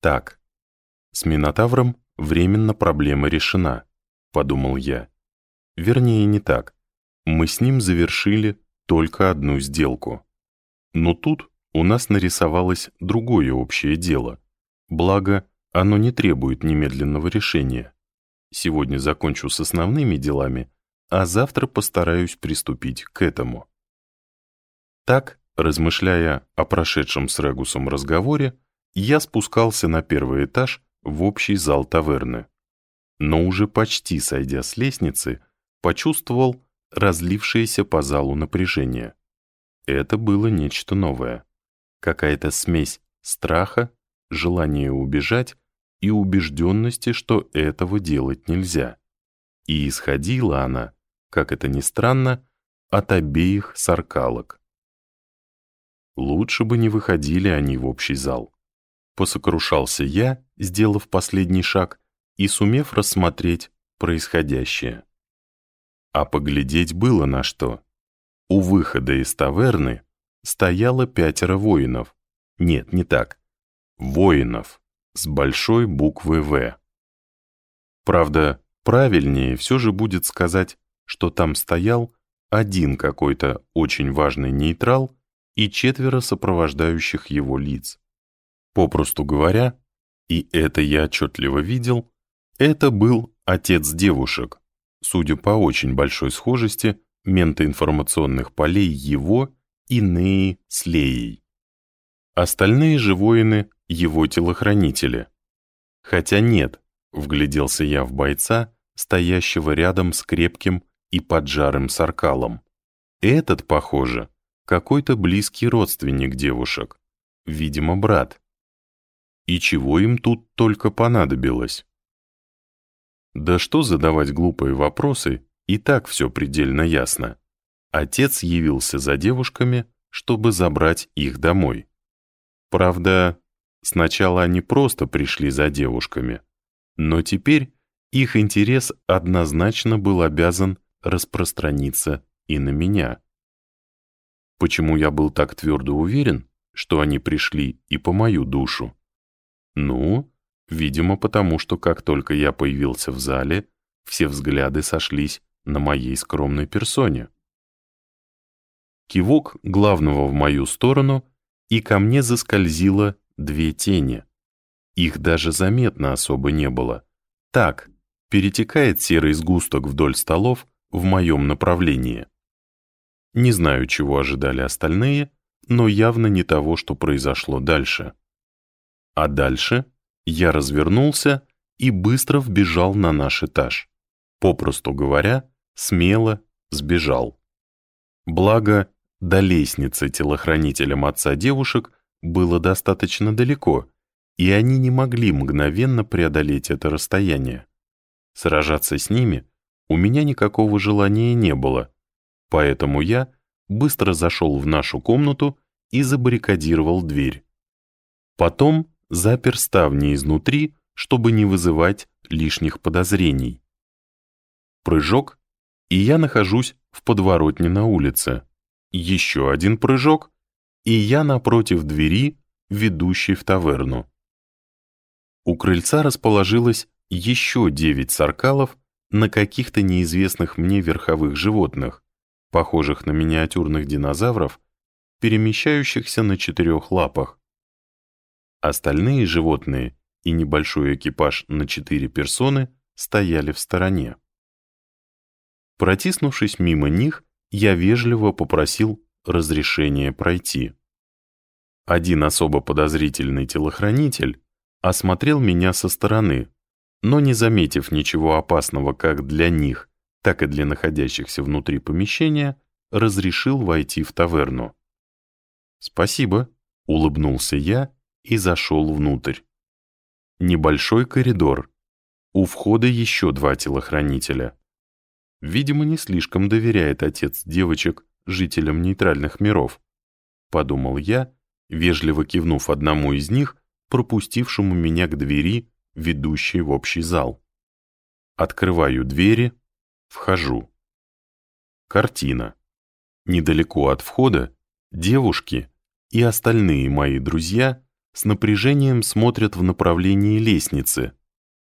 Так, с Минотавром временно проблема решена, подумал я. Вернее, не так. Мы с ним завершили только одну сделку. Но тут у нас нарисовалось другое общее дело. Благо, оно не требует немедленного решения. Сегодня закончу с основными делами, а завтра постараюсь приступить к этому. Так, размышляя о прошедшем с Регусом разговоре, я спускался на первый этаж в общий зал таверны. Но уже почти сойдя с лестницы, почувствовал разлившееся по залу напряжение. Это было нечто новое. Какая-то смесь страха, желания убежать и убежденности, что этого делать нельзя. И исходила она, как это ни странно, от обеих саркалок. Лучше бы не выходили они в общий зал. Посокрушался я, сделав последний шаг и сумев рассмотреть происходящее. А поглядеть было на что. У выхода из таверны стояло пятеро воинов. Нет, не так. Воинов с большой буквы «В». Правда, правильнее все же будет сказать, что там стоял один какой-то очень важный нейтрал и четверо сопровождающих его лиц. Попросту говоря, и это я отчетливо видел, это был отец девушек, судя по очень большой схожести ментоинформационных полей его и Неи с Леей. Остальные же воины — его телохранители. Хотя нет, вгляделся я в бойца, стоящего рядом с крепким и поджарым саркалом. Этот, похоже, какой-то близкий родственник девушек, видимо, брат. И чего им тут только понадобилось? Да что задавать глупые вопросы, и так все предельно ясно. Отец явился за девушками, чтобы забрать их домой. Правда, сначала они просто пришли за девушками, но теперь их интерес однозначно был обязан распространиться и на меня. Почему я был так твердо уверен, что они пришли и по мою душу? Ну, видимо, потому что как только я появился в зале, все взгляды сошлись на моей скромной персоне. Кивок главного в мою сторону, и ко мне заскользило две тени. Их даже заметно особо не было. Так, перетекает серый сгусток вдоль столов в моем направлении. Не знаю, чего ожидали остальные, но явно не того, что произошло дальше. А дальше я развернулся и быстро вбежал на наш этаж. Попросту говоря, смело сбежал. Благо, до лестницы телохранителям отца девушек было достаточно далеко, и они не могли мгновенно преодолеть это расстояние. Сражаться с ними у меня никакого желания не было, поэтому я быстро зашел в нашу комнату и забаррикадировал дверь. Потом запер ставни изнутри, чтобы не вызывать лишних подозрений. Прыжок, и я нахожусь в подворотне на улице. Еще один прыжок, и я напротив двери, ведущей в таверну. У крыльца расположилось еще девять саркалов на каких-то неизвестных мне верховых животных, похожих на миниатюрных динозавров, перемещающихся на четырех лапах. Остальные животные и небольшой экипаж на четыре персоны стояли в стороне. Протиснувшись мимо них, я вежливо попросил разрешения пройти. Один особо подозрительный телохранитель осмотрел меня со стороны, но не заметив ничего опасного как для них, так и для находящихся внутри помещения, разрешил войти в таверну. «Спасибо», — улыбнулся я и зашел внутрь. Небольшой коридор. У входа еще два телохранителя. Видимо, не слишком доверяет отец девочек жителям нейтральных миров. Подумал я, вежливо кивнув одному из них, пропустившему меня к двери, ведущей в общий зал. Открываю двери, вхожу. Картина. Недалеко от входа девушки и остальные мои друзья с напряжением смотрят в направлении лестницы.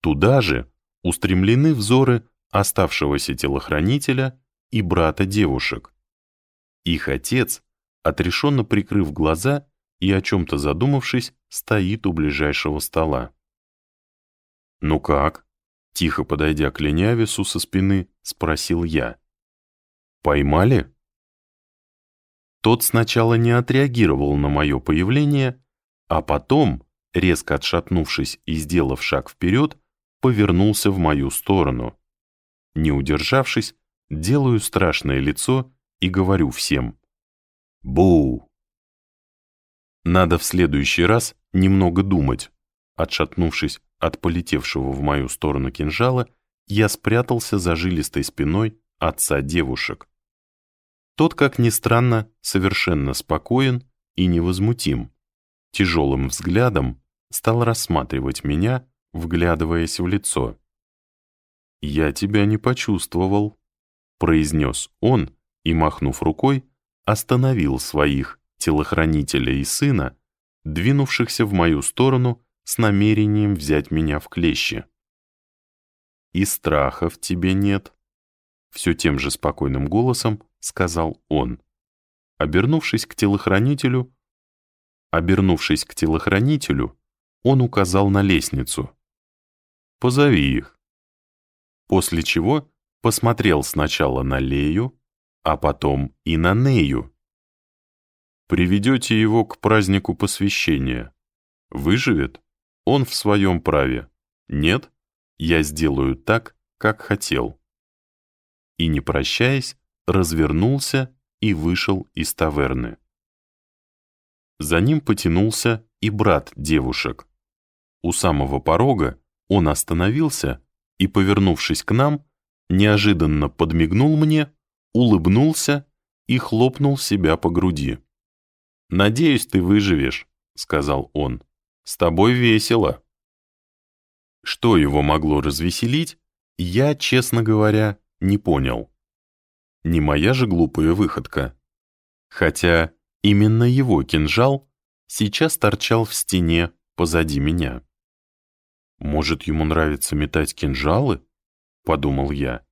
Туда же устремлены взоры оставшегося телохранителя и брата девушек. Их отец, отрешенно прикрыв глаза и о чем-то задумавшись, стоит у ближайшего стола. «Ну как?» — тихо подойдя к Ленявису со спины, спросил я. «Поймали?» Тот сначала не отреагировал на мое появление, а потом, резко отшатнувшись и сделав шаг вперед, повернулся в мою сторону. Не удержавшись, делаю страшное лицо и говорю всем «Бу!». Надо в следующий раз немного думать. Отшатнувшись от полетевшего в мою сторону кинжала, я спрятался за жилистой спиной отца девушек. Тот, как ни странно, совершенно спокоен и невозмутим. Тяжелым взглядом стал рассматривать меня, вглядываясь в лицо. «Я тебя не почувствовал», — произнес он и, махнув рукой, остановил своих, телохранителя и сына, двинувшихся в мою сторону с намерением взять меня в клещи. «И страха в тебе нет», — все тем же спокойным голосом сказал он. Обернувшись к телохранителю, обернувшись к телохранителю, он указал на лестницу. «Позови их». После чего посмотрел сначала на Лею, а потом и на Нею. «Приведете его к празднику посвящения. Выживет? Он в своем праве. Нет? Я сделаю так, как хотел». И, не прощаясь, развернулся и вышел из таверны. За ним потянулся и брат девушек. У самого порога он остановился и, повернувшись к нам, неожиданно подмигнул мне, улыбнулся и хлопнул себя по груди. «Надеюсь, ты выживешь», — сказал он. «С тобой весело». Что его могло развеселить, я, честно говоря, не понял. Не моя же глупая выходка. Хотя именно его кинжал сейчас торчал в стене позади меня. «Может, ему нравится метать кинжалы?» — подумал я.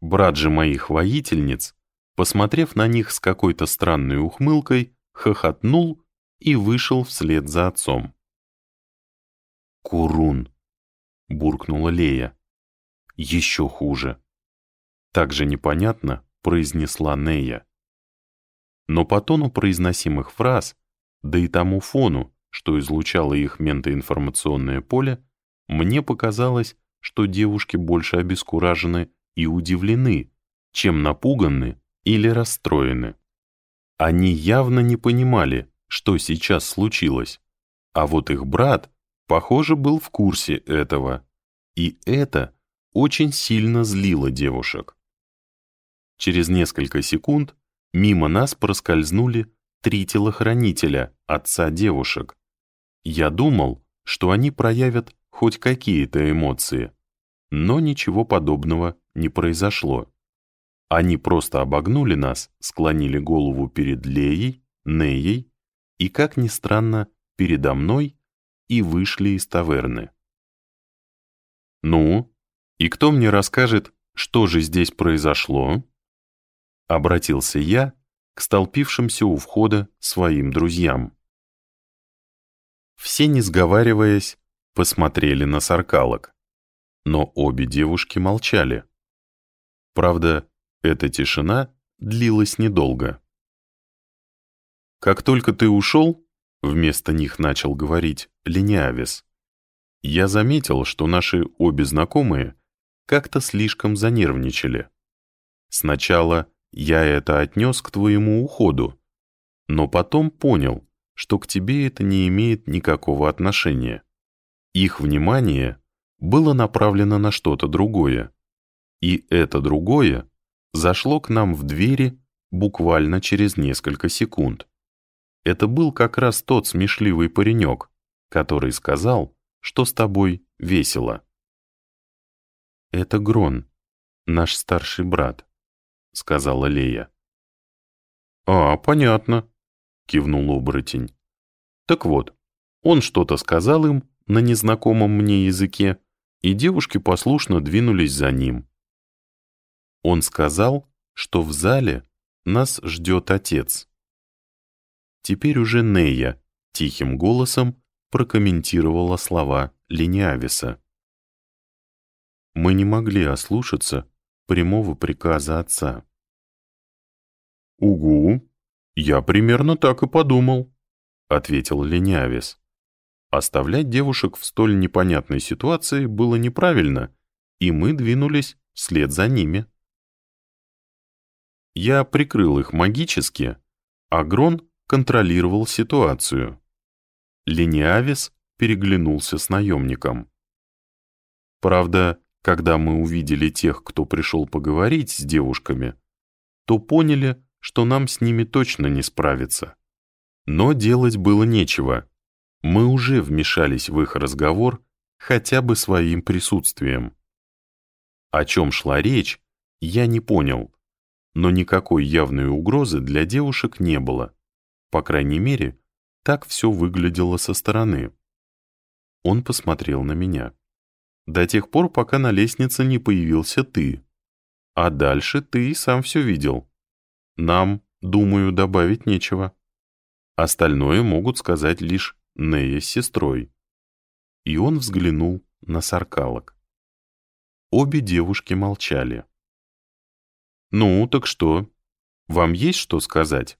Брат же моих воительниц, посмотрев на них с какой-то странной ухмылкой, хохотнул и вышел вслед за отцом. «Курун!» — буркнула Лея. «Еще хуже!» Так же непонятно произнесла Нея. Но по тону произносимых фраз, да и тому фону, что излучало их ментоинформационное поле, мне показалось, что девушки больше обескуражены и удивлены, чем напуганы или расстроены. Они явно не понимали, что сейчас случилось, а вот их брат, похоже, был в курсе этого, и это очень сильно злило девушек. Через несколько секунд мимо нас проскользнули три телохранителя, отца девушек. Я думал, что они проявят хоть какие-то эмоции, но ничего подобного не произошло. Они просто обогнули нас, склонили голову перед Леей, Неей и, как ни странно, передо мной и вышли из таверны. «Ну, и кто мне расскажет, что же здесь произошло?» Обратился я к столпившимся у входа своим друзьям. Все, не сговариваясь, посмотрели на саркалок, но обе девушки молчали. Правда, эта тишина длилась недолго. «Как только ты ушел», — вместо них начал говорить Лениавис, я заметил, что наши обе знакомые как-то слишком занервничали. Сначала я это отнес к твоему уходу, но потом понял, что к тебе это не имеет никакого отношения. Их внимание было направлено на что-то другое, и это другое зашло к нам в двери буквально через несколько секунд. Это был как раз тот смешливый паренек, который сказал, что с тобой весело. Это Грон, наш старший брат. — сказала Лея. «А, понятно», — кивнул оборотень. Так вот, он что-то сказал им на незнакомом мне языке, и девушки послушно двинулись за ним. Он сказал, что в зале нас ждет отец. Теперь уже Нея тихим голосом прокомментировала слова Лениависа. Мы не могли ослушаться прямого приказа отца. «Угу, я примерно так и подумал», — ответил Ленявис. Оставлять девушек в столь непонятной ситуации было неправильно, и мы двинулись вслед за ними. Я прикрыл их магически, а Грон контролировал ситуацию. Лениавис переглянулся с наемником. Правда, когда мы увидели тех, кто пришел поговорить с девушками, то поняли, что нам с ними точно не справиться. Но делать было нечего. Мы уже вмешались в их разговор хотя бы своим присутствием. О чем шла речь, я не понял, но никакой явной угрозы для девушек не было. По крайней мере, так все выглядело со стороны. Он посмотрел на меня. До тех пор, пока на лестнице не появился ты. А дальше ты и сам все видел. Нам, думаю, добавить нечего. Остальное могут сказать лишь Нея с сестрой. И он взглянул на саркалок. Обе девушки молчали. «Ну, так что? Вам есть что сказать?»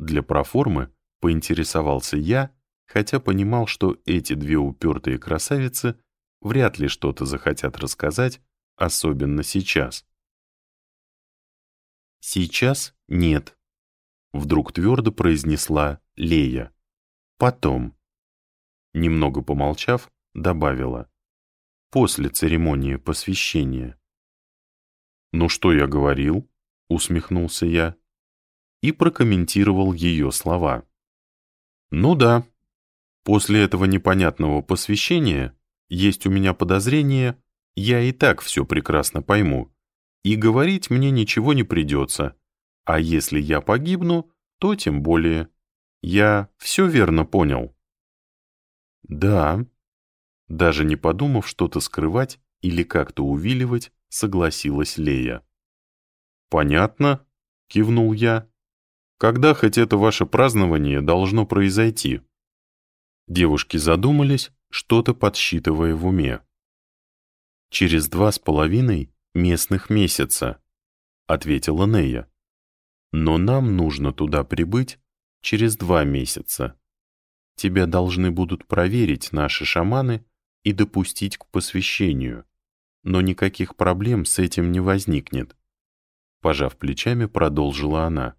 Для проформы поинтересовался я, хотя понимал, что эти две упертые красавицы вряд ли что-то захотят рассказать, особенно сейчас. «Сейчас нет», — вдруг твердо произнесла Лея. «Потом». Немного помолчав, добавила. «После церемонии посвящения». «Ну что я говорил?» — усмехнулся я. И прокомментировал ее слова. «Ну да, после этого непонятного посвящения есть у меня подозрение, я и так все прекрасно пойму, и говорить мне ничего не придется, а если я погибну, то тем более. Я все верно понял». «Да», даже не подумав что-то скрывать или как-то увиливать, согласилась Лея. «Понятно», — кивнул я. «Когда хоть это ваше празднование должно произойти?» Девушки задумались, что-то подсчитывая в уме. «Через два с половиной местных месяца», — ответила Нея. «Но нам нужно туда прибыть через два месяца. Тебя должны будут проверить наши шаманы и допустить к посвящению но никаких проблем с этим не возникнет. Пожав плечами, продолжила она.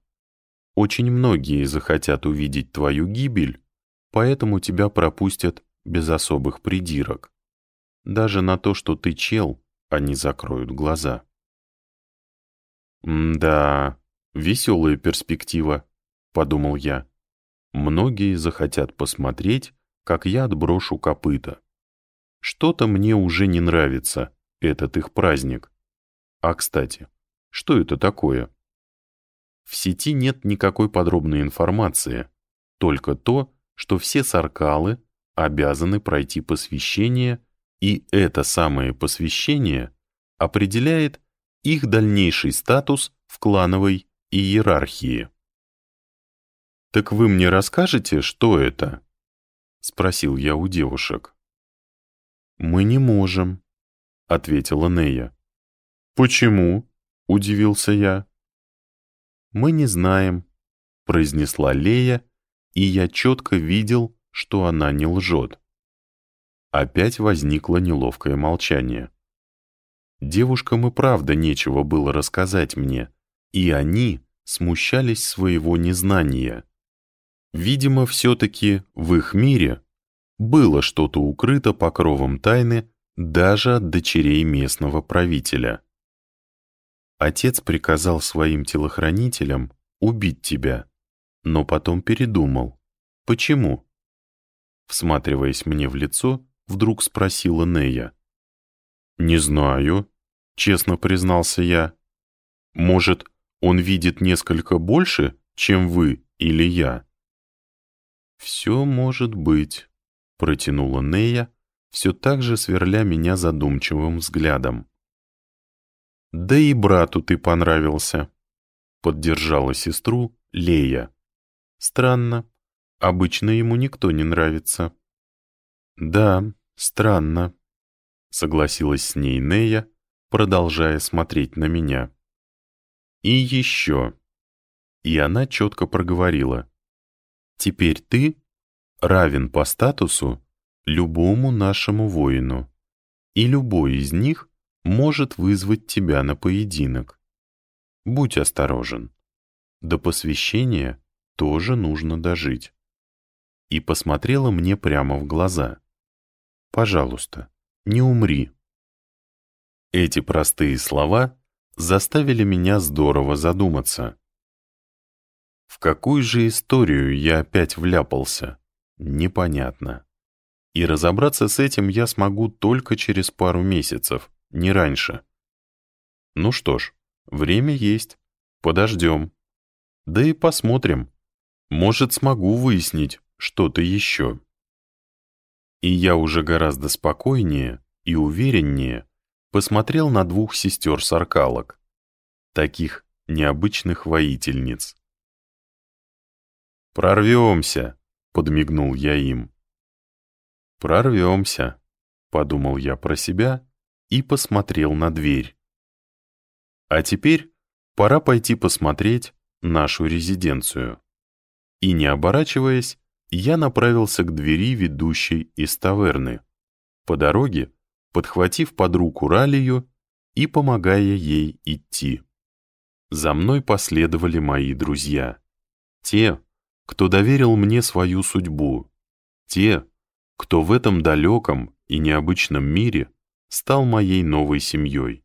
Очень многие захотят увидеть твою гибель, поэтому тебя пропустят без особых придирок. Даже на то, что ты чел, они закроют глаза. «Да, веселая перспектива», — подумал я. «Многие захотят посмотреть, как я отброшу копыта. Что-то мне уже не нравится, этот их праздник. А, кстати, что это такое? В сети нет никакой подробной информации, только то, что все саркалы обязаны пройти посвящение, и это самое посвящение определяет их дальнейший статус в клановой иерархии. «Так вы мне расскажете, что это?» — спросил я у девушек. «Мы не можем», — ответила Нея. «Почему?» — удивился я. «Мы не знаем», — произнесла Лея, и я четко видел, что она не лжет. Опять возникло неловкое молчание. Девушкам и правда нечего было рассказать мне, и они смущались своего незнания. Видимо, все-таки в их мире было что-то укрыто покровом тайны, даже от дочерей местного правителя. Отец приказал своим телохранителям убить тебя, но потом передумал. Почему? Всматриваясь мне в лицо, вдруг спросила Нея. «Не знаю», — честно признался я. «Может, он видит несколько больше, чем вы или я?» «Все может быть», — протянула Нея, все так же сверля меня задумчивым взглядом. «Да и брату ты понравился», — поддержала сестру Лея. «Странно. Обычно ему никто не нравится». «Да, странно», — согласилась с ней Нея, продолжая смотреть на меня. «И еще». И она четко проговорила. Теперь ты равен по статусу любому нашему воину, и любой из них может вызвать тебя на поединок. Будь осторожен. До посвящения тоже нужно дожить. И посмотрела мне прямо в глаза. Пожалуйста, не умри. Эти простые слова заставили меня здорово задуматься. В какую же историю я опять вляпался? Непонятно. И разобраться с этим я смогу только через пару месяцев, не раньше. Ну что ж, время есть. Подождем. Да и посмотрим. Может, смогу выяснить что-то еще. И я уже гораздо спокойнее и увереннее посмотрел на двух сестер-саркалок, таких необычных воительниц. «Прорвемся», — подмигнул я им. «Прорвемся», — подумал я про себя и посмотрел на дверь. А теперь пора пойти посмотреть нашу резиденцию. И не оборачиваясь, я направился к двери, ведущей из таверны. По дороге, подхватив под руку Ралию и помогая ей идти. За мной последовали мои друзья. Те, кто доверил мне свою судьбу, те, кто в этом далеком и необычном мире стал моей новой семьей.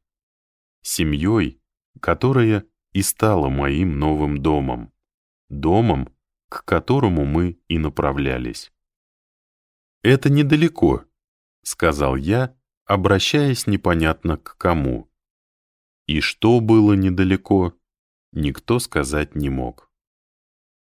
Семьей, которая и стала моим новым домом. Домом, к которому мы и направлялись. «Это недалеко», — сказал я, обращаясь непонятно к кому. И что было недалеко, никто сказать не мог.